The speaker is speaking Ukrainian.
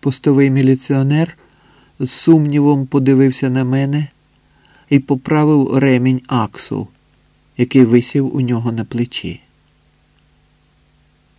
Постовий міліціонер з сумнівом подивився на мене і поправив ремінь аксу, який висів у нього на плечі.